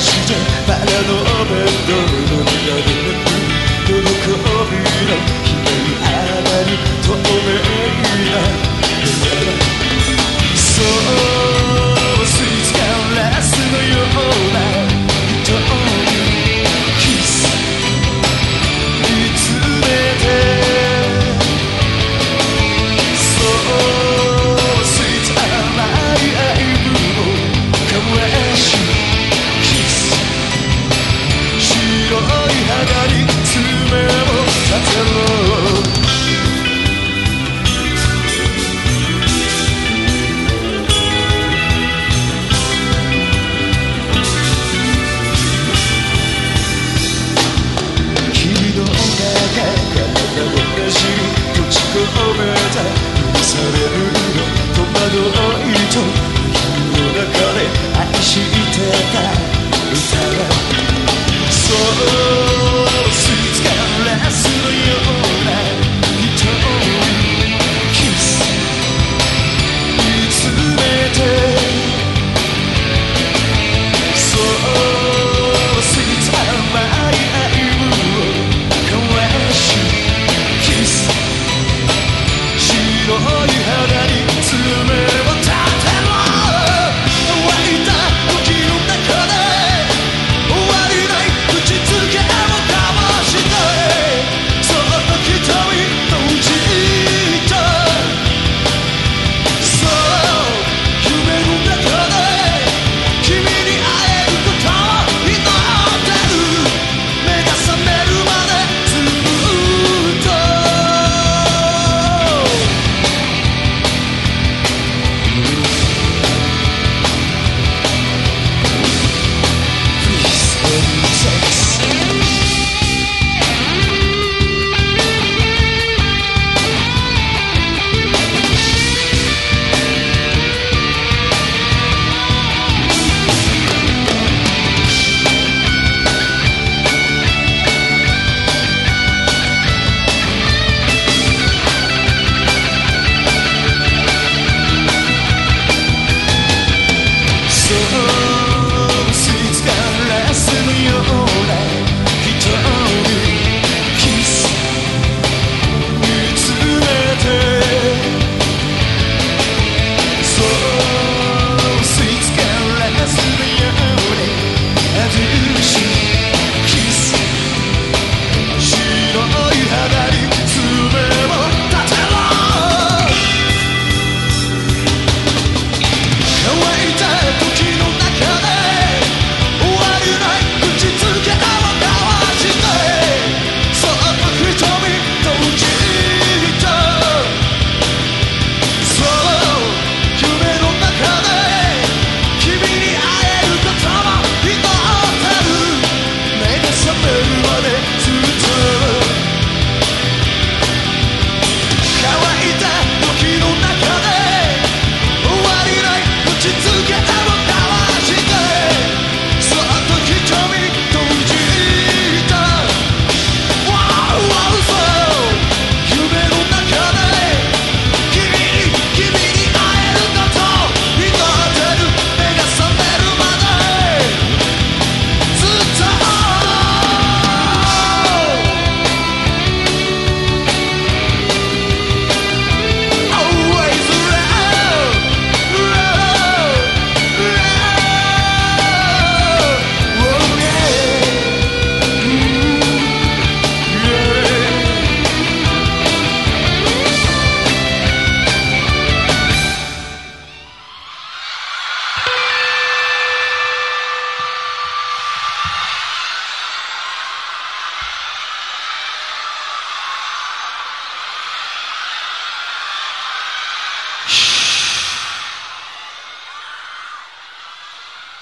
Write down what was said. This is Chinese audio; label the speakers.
Speaker 1: 时间。